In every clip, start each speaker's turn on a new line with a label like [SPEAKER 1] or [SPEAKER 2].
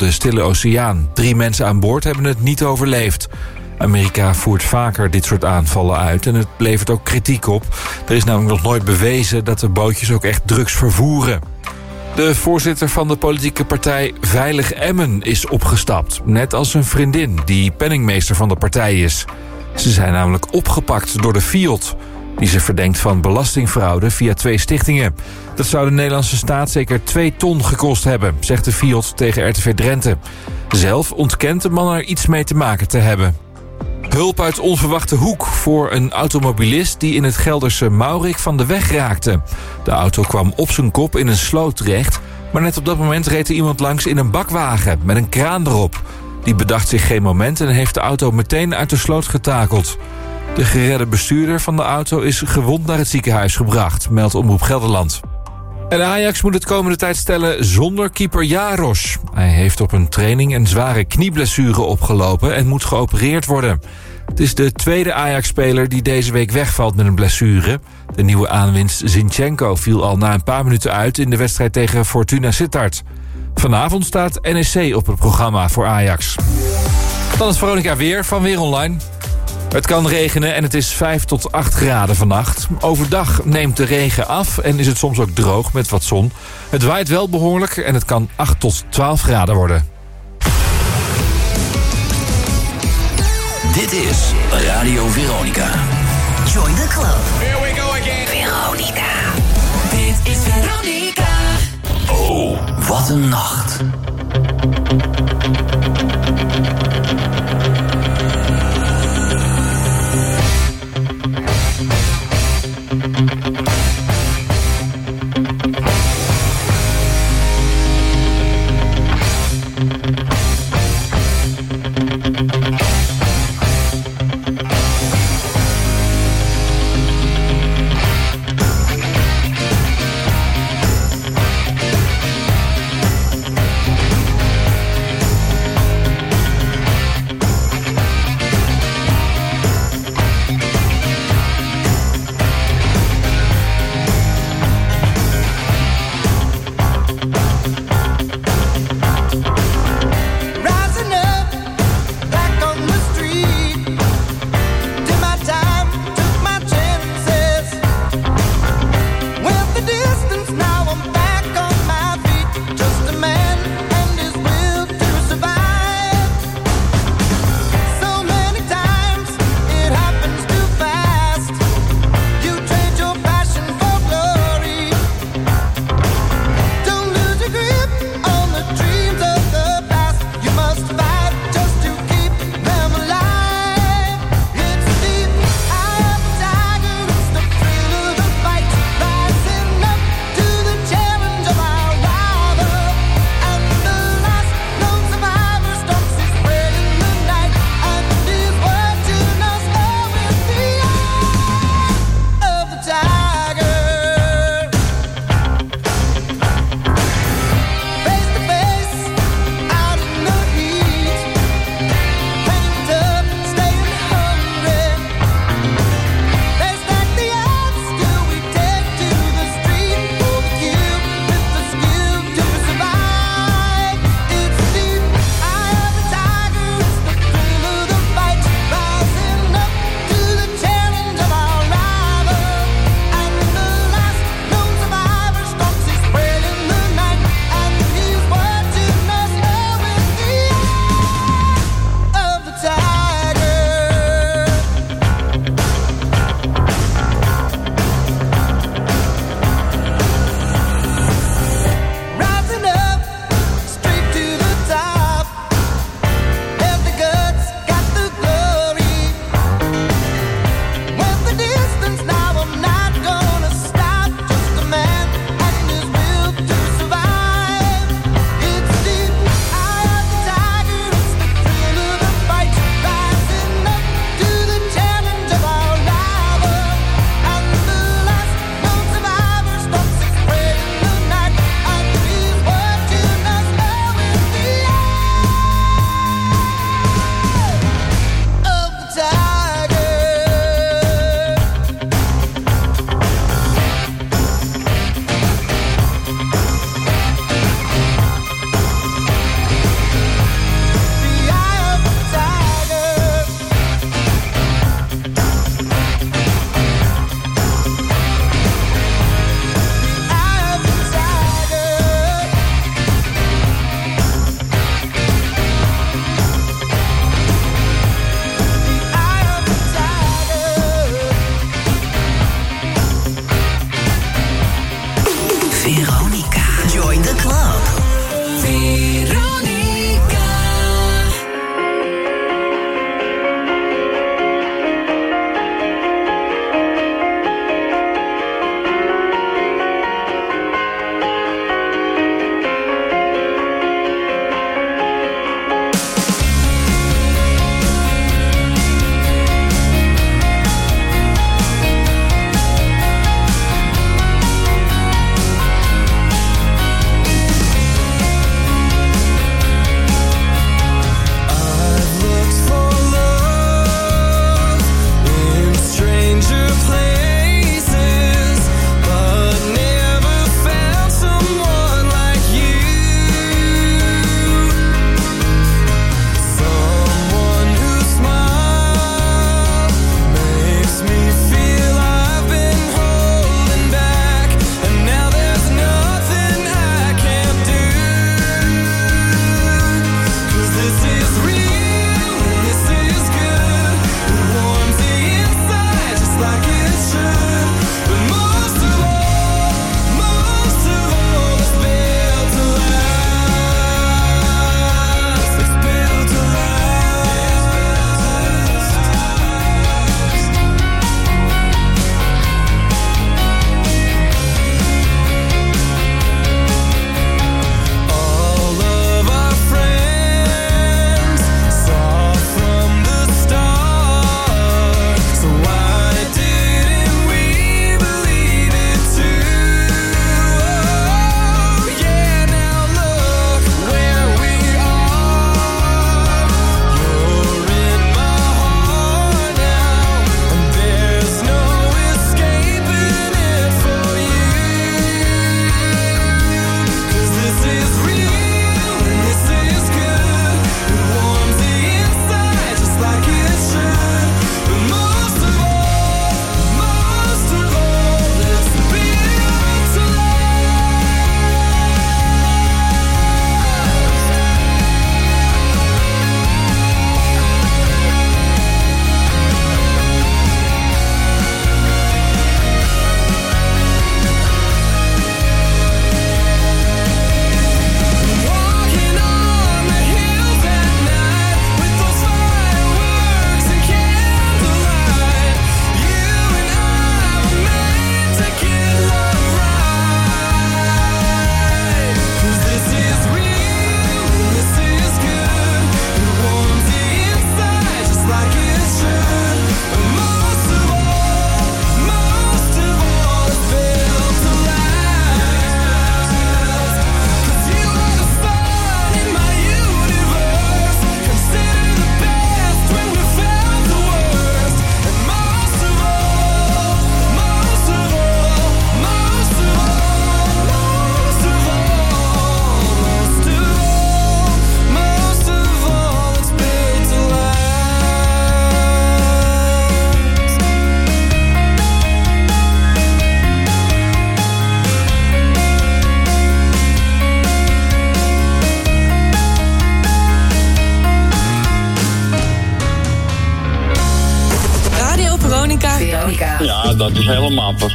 [SPEAKER 1] de Stille Oceaan. Drie mensen aan boord hebben het niet overleefd. Amerika voert vaker dit soort aanvallen uit en het levert ook kritiek op. Er is namelijk nog nooit bewezen dat de bootjes ook echt drugs vervoeren. De voorzitter van de politieke partij Veilig Emmen is opgestapt. Net als een vriendin die penningmeester van de partij is. Ze zijn namelijk opgepakt door de FIOD... die ze verdenkt van belastingfraude via twee stichtingen. Dat zou de Nederlandse staat zeker twee ton gekost hebben... zegt de FIOD tegen RTV Drenthe. Zelf ontkent de man er iets mee te maken te hebben. Hulp uit onverwachte hoek voor een automobilist die in het Gelderse Maurik van de weg raakte. De auto kwam op zijn kop in een sloot terecht, maar net op dat moment reed er iemand langs in een bakwagen met een kraan erop. Die bedacht zich geen moment en heeft de auto meteen uit de sloot getakeld. De geredde bestuurder van de auto is gewond naar het ziekenhuis gebracht, meldt Omroep Gelderland. En Ajax moet het komende tijd stellen zonder keeper Jaros. Hij heeft op een training een zware knieblessure opgelopen en moet geopereerd worden. Het is de tweede Ajax-speler die deze week wegvalt met een blessure. De nieuwe aanwinst Zinchenko viel al na een paar minuten uit... in de wedstrijd tegen Fortuna Sittard. Vanavond staat NEC op het programma voor Ajax. Dan is Veronica Weer van Weer Online. Het kan regenen en het is 5 tot 8 graden vannacht. Overdag neemt de regen af en is het soms ook droog met wat zon. Het waait wel behoorlijk en het kan 8 tot 12 graden worden.
[SPEAKER 2] Dit is Radio Veronica.
[SPEAKER 3] Join the club.
[SPEAKER 4] Here we go again.
[SPEAKER 3] Veronica. Dit is Veronica.
[SPEAKER 2] Oh, wat een nacht.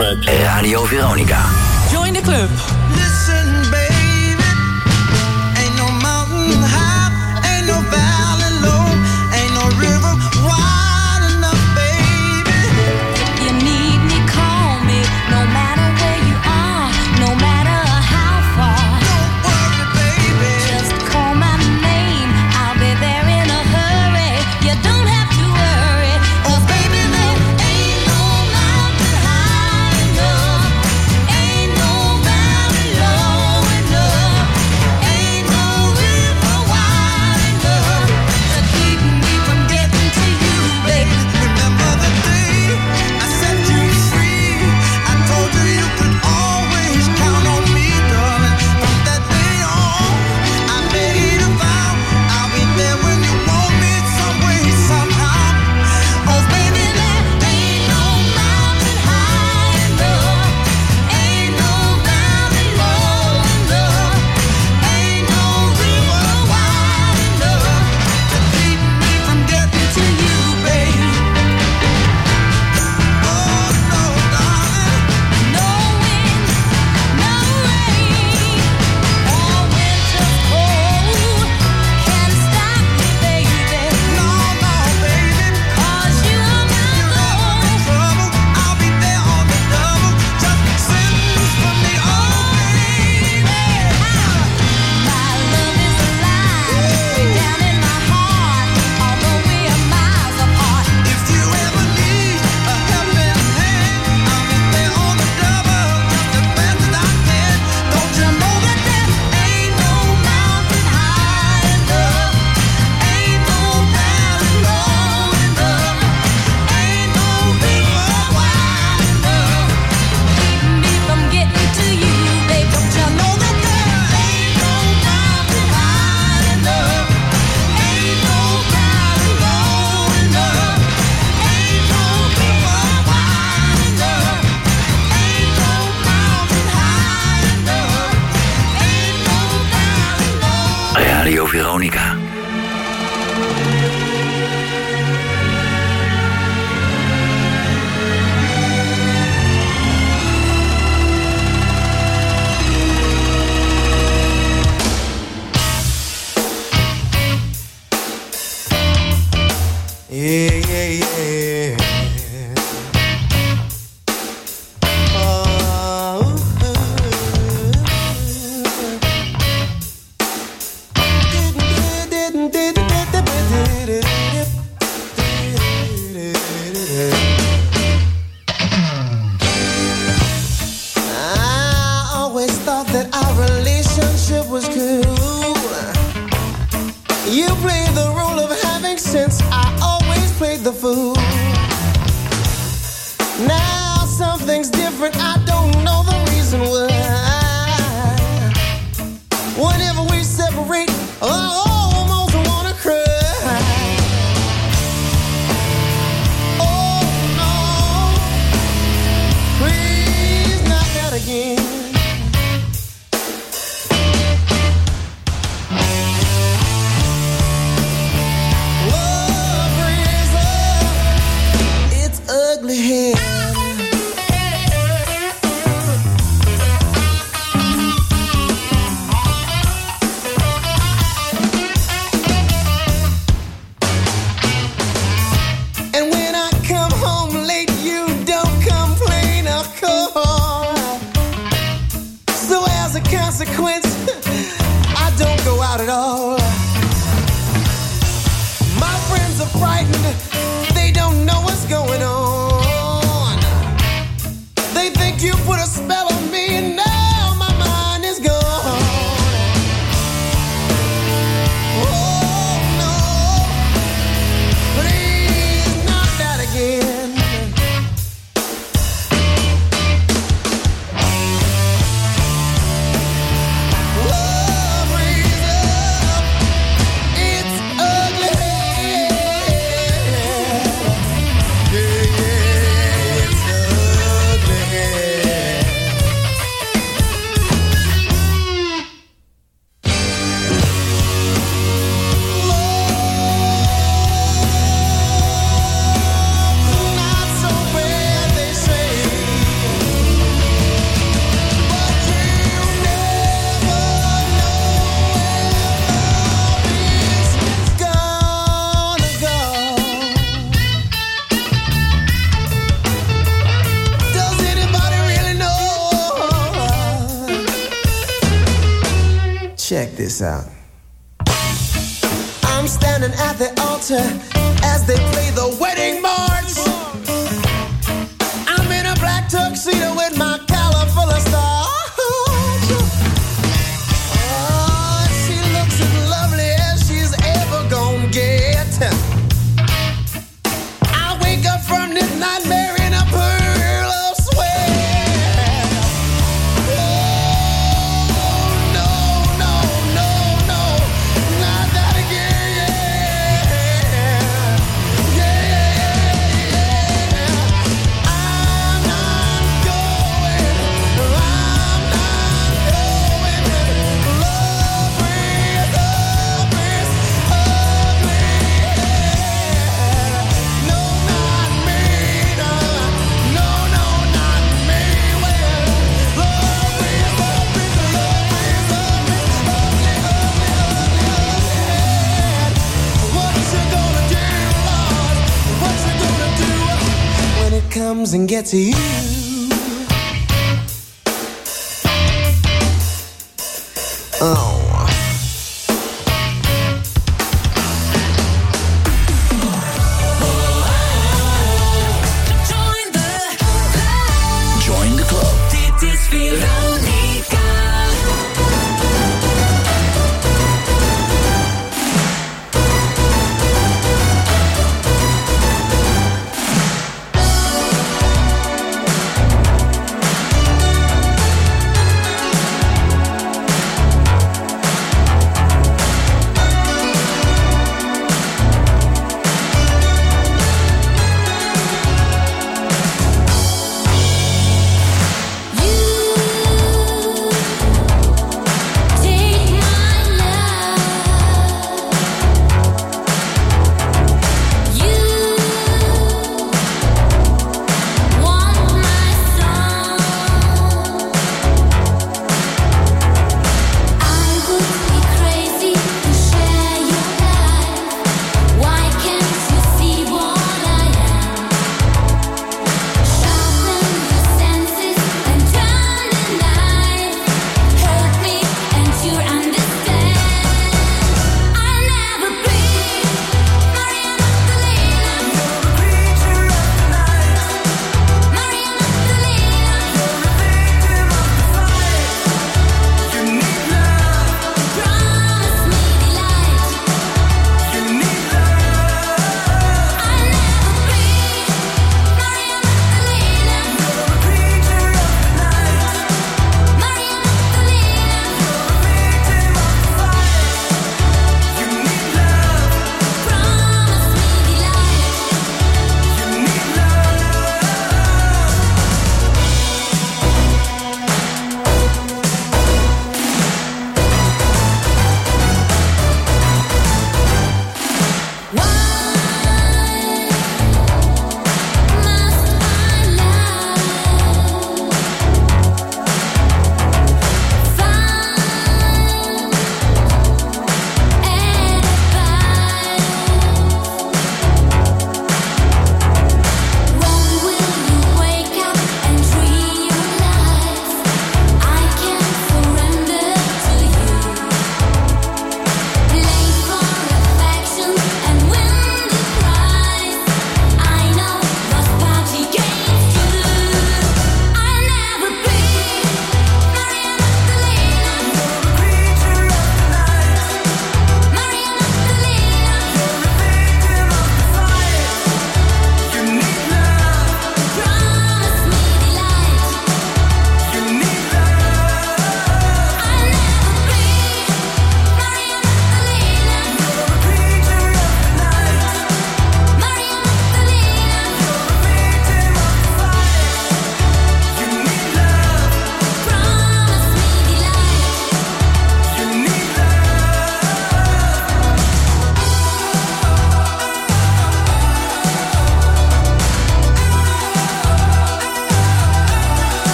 [SPEAKER 5] spread Onica. consequence, I don't go out at all. My friends are frightened.
[SPEAKER 6] Gets you?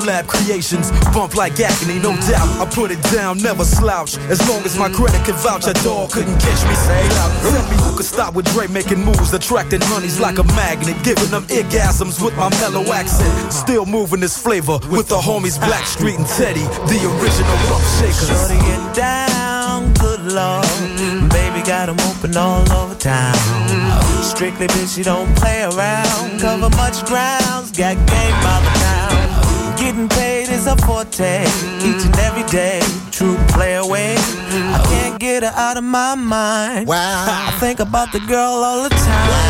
[SPEAKER 7] Collab creations. Bump like acne, no doubt. I put it down, never slouch. As long as my credit can vouch, a dog couldn't catch me. Say out. Tell me who could stop with Dre making moves, attracting honeys like a magnet, giving them orgasms with my mellow accent. Still moving this flavor with the homies Blackstreet and Teddy, the original rough shakers.
[SPEAKER 8] Shorty get down, good lord. Baby got 'em open all over town. Strictly bitch, she don't play around. Cover much grounds, got game by the. Getting paid is a forte, each and every day. True play away. I can't get her out of my mind. Wow. I think about the girl all the time.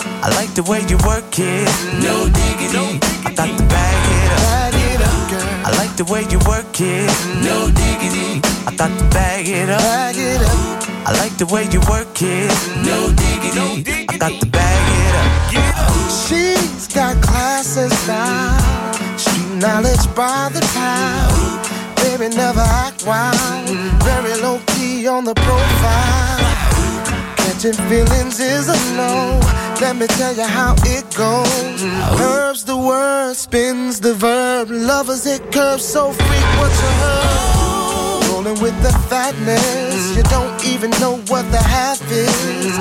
[SPEAKER 8] I like the way you work it. No diggity. I got to bag it up. Bag it up, girl. I like the way you work it. No diggity. I got to bag it up. Bag it up. I like the way you work it. No diggity. I got to bag it up.
[SPEAKER 5] She's got class and style, street knowledge by the pound. Baby, never act wild, very low key on the profile. Catching feelings is a no. Let me tell you how it goes. Herbs the word, spins the verb. Lovers it curves so frequent you heard. Rolling with the fatness, you don't even know what the half is.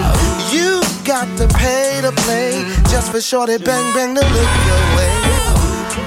[SPEAKER 5] You got to pay to play just for shorty bang bang to look your way.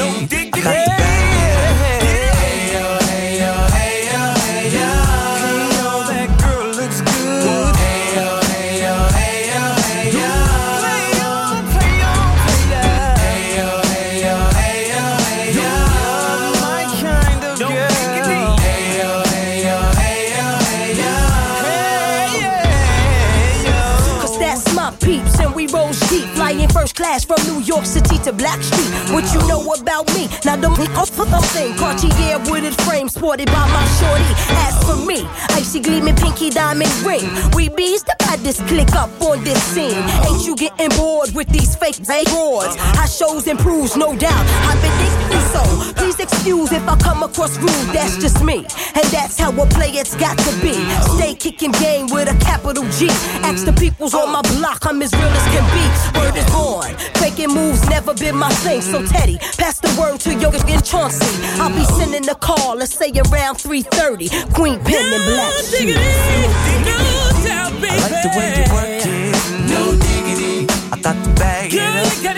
[SPEAKER 8] I got
[SPEAKER 9] York City to Blackstreet. What you know about me? Now don't be off for the thing, Cartier wooded frame sported by my shorty. As for me, icy gleaming pinky diamond ring. We bees the baddest click up on this scene. Ain't you getting bored with these fake broads? How shows improves, no doubt. I've been so. Please excuse if I come across rude. That's just me, and that's how a it's got to be. Stay kicking game with a capital G. Ask the peoples on my block, I'm as real as can be. Word is born. Faking moves never been my thing. So Teddy, pass the word to Yoga and Chauncey. I'll be sending a call, let's say around 3:30. Queen Pen and Black Shoes.
[SPEAKER 8] I like the way you work it. No diggity. I got to bag it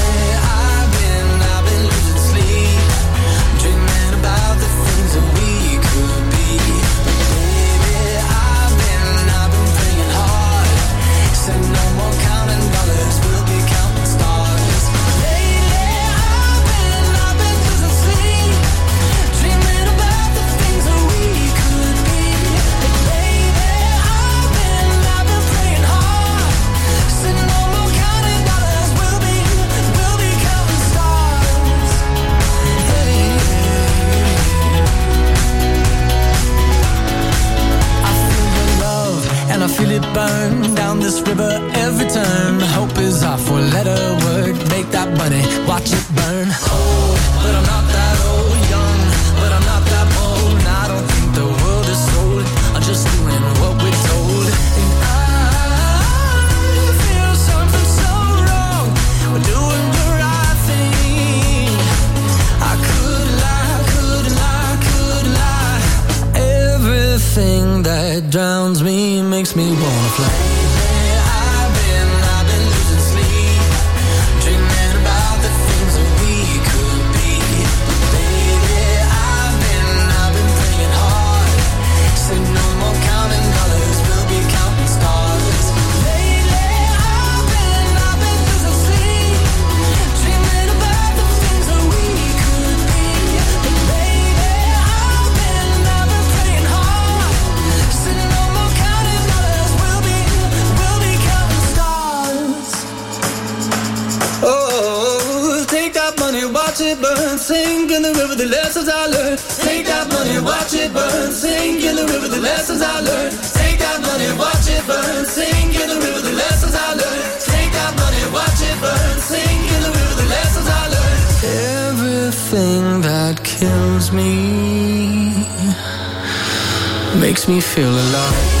[SPEAKER 10] makes me feel alive.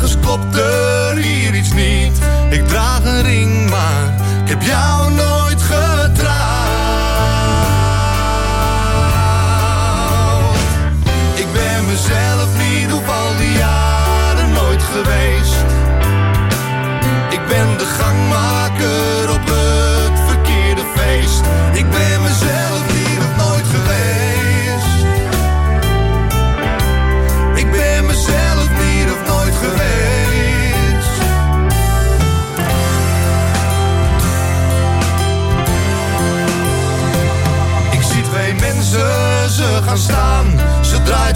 [SPEAKER 11] ergens klopte.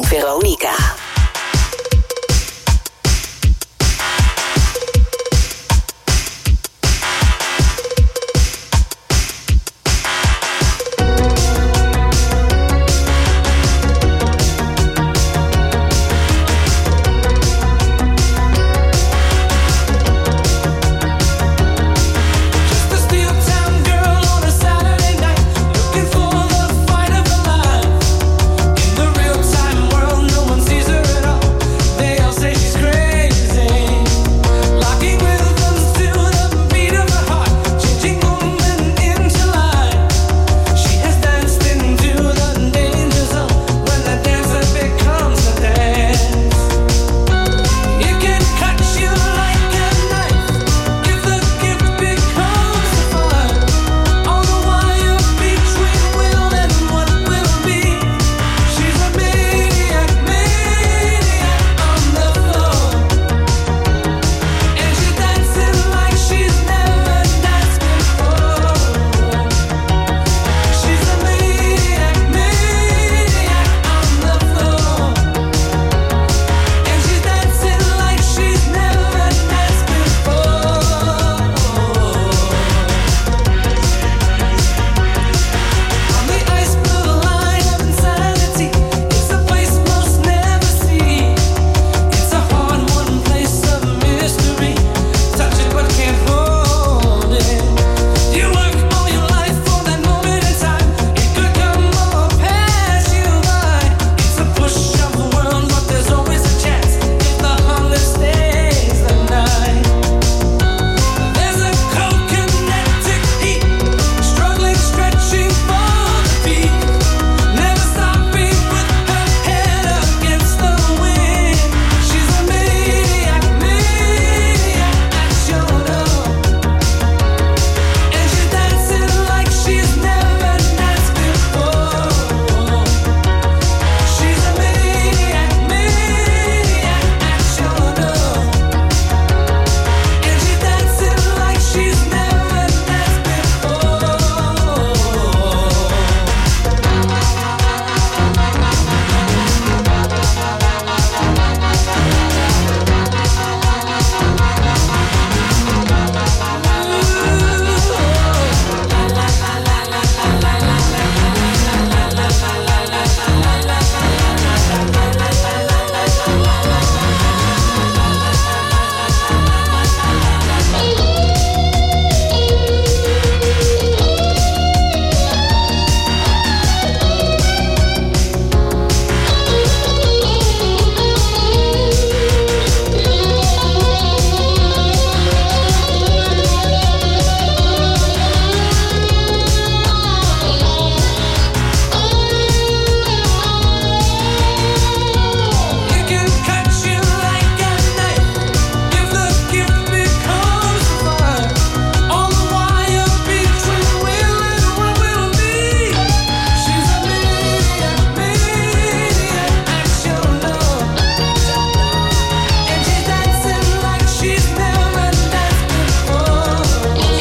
[SPEAKER 3] Veronica.